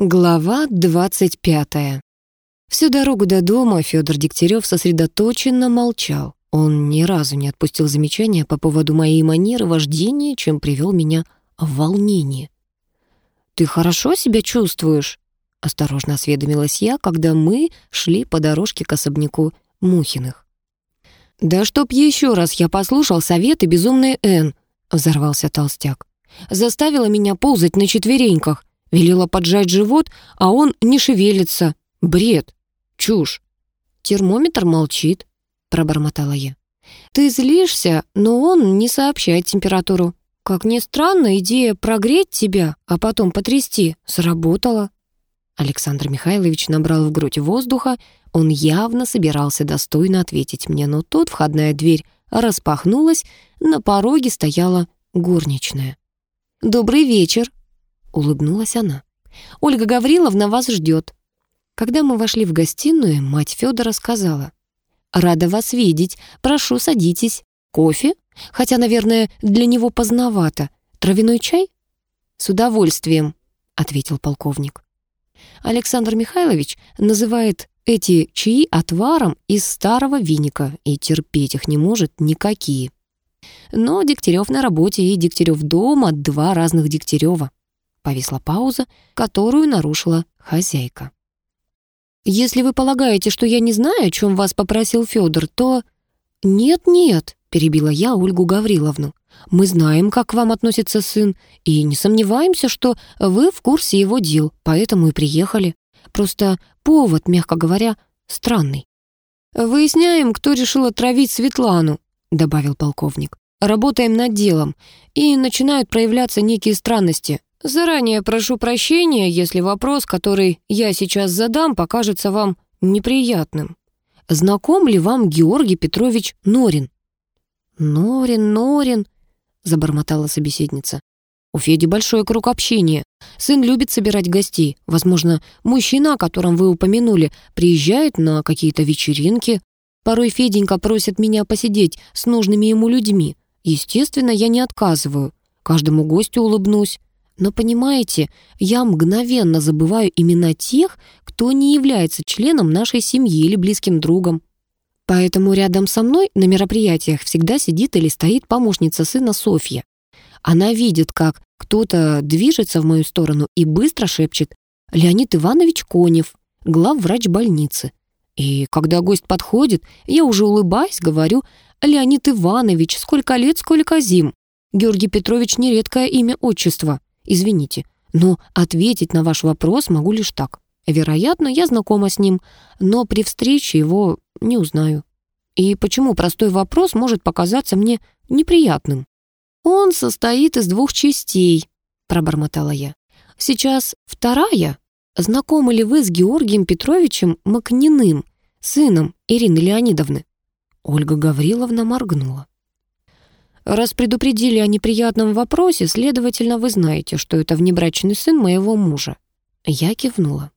Глава 25. Всю дорогу до дома Федор Дегтярев сосредоточенно молчал. Он ни разу не отпустил замечания по поводу моей манеры вождения, чем привел меня в волнение. «Ты хорошо себя чувствуешь?» — осторожно осведомилась я, когда мы шли по дорожке к особняку Мухиных. «Да чтоб еще раз я послушал советы безумной Н», — взорвался толстяк. «Заставила меня ползать на четвереньках, велела поджать живот, а он не шевелится. Бред, чушь. Термометр молчит», — пробормотала я. «Ты злишься, но он не сообщает температуру. Как ни странно, идея прогреть тебя, а потом потрясти, сработала». Александр Михайлович набрал в грудь воздуха, он явно собирался достойно ответить мне, но тут входная дверь распахнулась, на пороге стояла горничная. «Добрый вечер», — улыбнулась она. «Ольга Гавриловна вас ждет». Когда мы вошли в гостиную, мать Федора сказала. «Рада вас видеть. Прошу, садитесь. Кофе? Хотя, наверное, для него поздновато. Травяной чай?» «С удовольствием», — ответил полковник. Александр Михайлович называет эти чаи отваром из старого виника и терпеть их не может никакие. Но Дегтярев на работе и Дегтярев дома — два разных Дегтярева. Повисла пауза, которую нарушила хозяйка. «Если вы полагаете, что я не знаю, о чем вас попросил Федор, то...» «Нет-нет», — перебила я Ольгу Гавриловну. «Мы знаем, как к вам относится сын, и не сомневаемся, что вы в курсе его дел, поэтому и приехали. Просто повод, мягко говоря, странный». «Выясняем, кто решил отравить Светлану», — добавил полковник. «Работаем над делом, и начинают проявляться некие странности. Заранее прошу прощения, если вопрос, который я сейчас задам, покажется вам неприятным. Знаком ли вам Георгий Петрович Норин?» «Норин, Норин», — забормотала собеседница. «У Феди большой круг общения. Сын любит собирать гостей. Возможно, мужчина, о котором вы упомянули, приезжает на какие-то вечеринки. Порой Феденька просит меня посидеть с нужными ему людьми. Естественно, я не отказываю. Каждому гостю улыбнусь. Но понимаете, я мгновенно забываю имена тех, кто не является членом нашей семьи или близким другом. Поэтому рядом со мной на мероприятиях всегда сидит или стоит помощница сына Софья. Она видит, как кто-то движется в мою сторону и быстро шепчет «Леонид Иванович Конев, главврач больницы». И когда гость подходит, я уже улыбаясь говорю «Леонид Иванович, сколько лет, сколько зим». Георгий Петрович нередкое имя отчества. Извините, но ответить на ваш вопрос могу лишь так. Вероятно, я знакома с ним, но при встрече его не узнаю. И почему простой вопрос может показаться мне неприятным? «Он состоит из двух частей», — пробормотала я. «Сейчас вторая. Знакомы ли вы с Георгием Петровичем Макниным, сыном Ирины Леонидовны?» Ольга Гавриловна моргнула. Раз предупредили о неприятном вопросе, следовательно, вы знаете, что это внебрачный сын моего мужа. Я кивнула.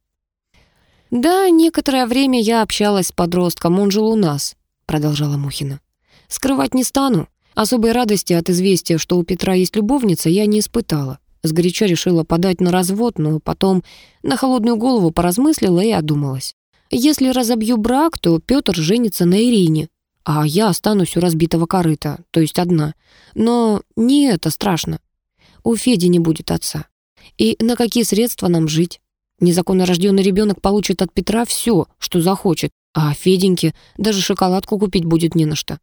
«Да, некоторое время я общалась с подростком, он жил у нас», — продолжала Мухина. «Скрывать не стану. Особой радости от известия, что у Петра есть любовница, я не испытала. Сгоряча решила подать на развод, но потом на холодную голову поразмыслила и одумалась. Если разобью брак, то Петр женится на Ирине, а я останусь у разбитого корыта, то есть одна. Но не это страшно. У Феди не будет отца. И на какие средства нам жить? Незаконно рожденный ребенок получит от Петра все, что захочет, а Феденьке даже шоколадку купить будет не на что.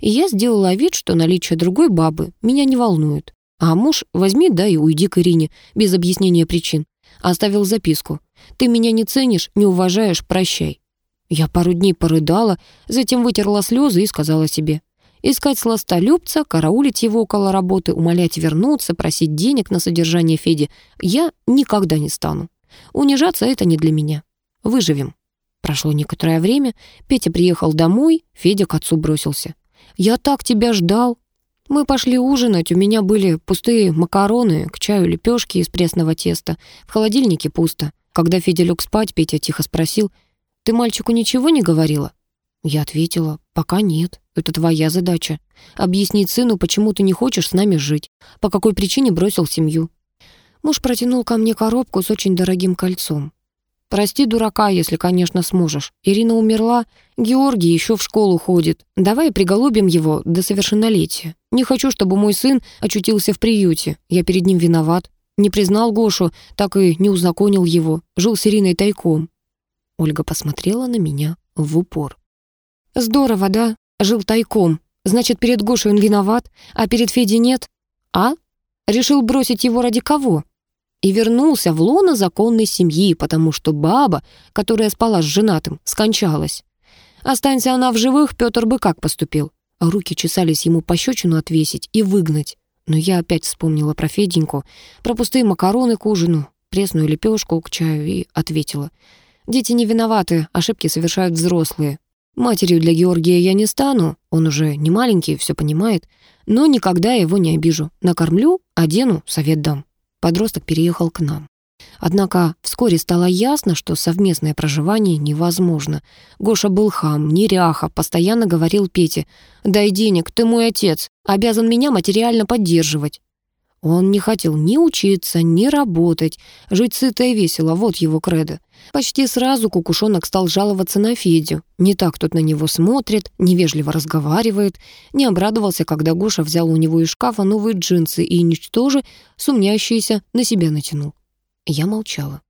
И я сделала вид, что наличие другой бабы меня не волнует. А муж возьми, да и уйди к Ирине, без объяснения причин. Оставил записку. «Ты меня не ценишь, не уважаешь, прощай». Я пару дней порыдала, затем вытерла слезы и сказала себе, искать сластолюбца, караулить его около работы, умолять вернуться, просить денег на содержание Феди я никогда не стану. Унижаться это не для меня. Выживем. Прошло некоторое время, Петя приехал домой, Федя к отцу бросился. «Я так тебя ждал». Мы пошли ужинать, у меня были пустые макароны, к чаю лепешки из пресного теста, в холодильнике пусто. Когда Федя лег спать, Петя тихо спросил, «Ты мальчику ничего не говорила?» Я ответила, «Пока нет. Это твоя задача. Объяснить сыну, почему ты не хочешь с нами жить, по какой причине бросил семью». Муж протянул ко мне коробку с очень дорогим кольцом. «Прости дурака, если, конечно, сможешь. Ирина умерла, Георгий еще в школу ходит. Давай приголубим его до совершеннолетия. Не хочу, чтобы мой сын очутился в приюте. Я перед ним виноват. Не признал Гошу, так и не узаконил его. Жил с Ириной тайком». Ольга посмотрела на меня в упор. «Здорово, да? Жил тайком. Значит, перед Гошей он виноват, а перед Федей нет? А? Решил бросить его ради кого?» и вернулся в лоно законной семьи, потому что баба, которая спала с женатым, скончалась. Останься она в живых, Петр бы как поступил? руки чесались ему пощечину отвесить и выгнать. Но я опять вспомнила про Феденьку, про пустые макароны к ужину, пресную лепешку к чаю и ответила. Дети не виноваты, ошибки совершают взрослые. Матерью для Георгия я не стану, он уже не маленький, все понимает, но никогда его не обижу. Накормлю, одену, совет дам подросток переехал к нам. Однако вскоре стало ясно, что совместное проживание невозможно. Гоша был хам, неряха, постоянно говорил Пете, «Дай денег, ты мой отец, обязан меня материально поддерживать». Он не хотел ни учиться, ни работать, жить сыто и весело, вот его кредо. Почти сразу кукушонок стал жаловаться на Федю. Не так тот на него смотрит, невежливо разговаривает. Не обрадовался, когда Гоша взял у него из шкафа новые джинсы и, ничтоже, сумнящиеся, на себя натянул. Я молчала.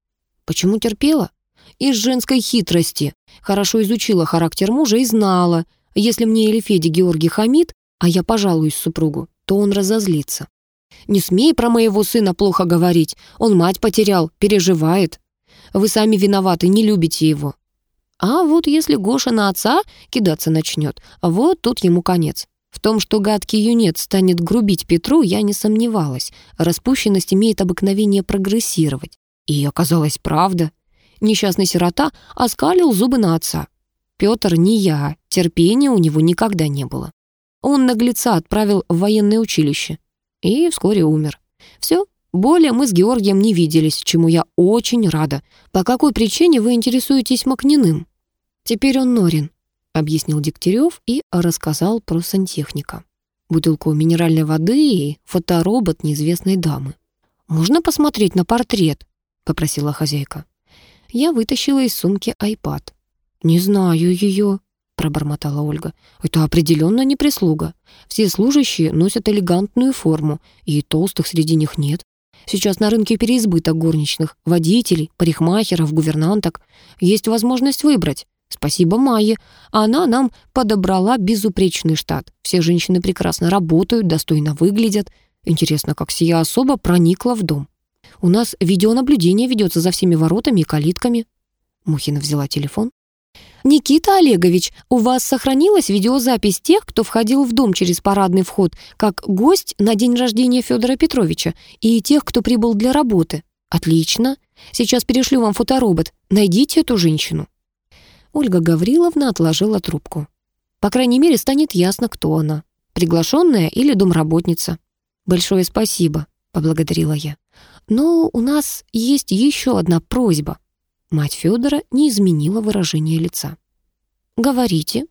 Почему терпела? Из женской хитрости. Хорошо изучила характер мужа и знала, если мне или Феде Георгий хамит, а я пожалуюсь супругу, то он разозлится. Не смей про моего сына плохо говорить. Он мать потерял, переживает. Вы сами виноваты, не любите его. А вот если Гоша на отца кидаться начнет, вот тут ему конец. В том, что гадкий юнец станет грубить Петру, я не сомневалась. Распущенность имеет обыкновение прогрессировать. И оказалась правда. Несчастный сирота оскалил зубы на отца. Петр не я, терпения у него никогда не было. Он наглеца отправил в военное училище и вскоре умер. Все, более мы с Георгием не виделись, чему я очень рада. По какой причине вы интересуетесь Макниным? Теперь он Норин, объяснил Дегтярев и рассказал про сантехника. Бутылку минеральной воды и фоторобот неизвестной дамы. «Можно посмотреть на портрет?» — попросила хозяйка. Я вытащила из сумки айпад. «Не знаю ее», пробормотала Ольга. «Это определенно не прислуга. Все служащие носят элегантную форму, и толстых среди них нет. Сейчас на рынке переизбыток горничных, водителей, парикмахеров, гувернанток. Есть возможность выбрать. Спасибо Майе. Она нам подобрала безупречный штат. Все женщины прекрасно работают, достойно выглядят. Интересно, как сия особа проникла в дом. У нас видеонаблюдение ведется за всеми воротами и калитками». Мухина взяла телефон. «Никита Олегович, у вас сохранилась видеозапись тех, кто входил в дом через парадный вход, как гость на день рождения Федора Петровича, и тех, кто прибыл для работы? Отлично. Сейчас перешлю вам фоторобот. Найдите эту женщину». Ольга Гавриловна отложила трубку. По крайней мере, станет ясно, кто она. Приглашенная или домработница. «Большое спасибо», — поблагодарила я. «Но у нас есть еще одна просьба». Мать Федора не изменила выражение лица. «Говорите»,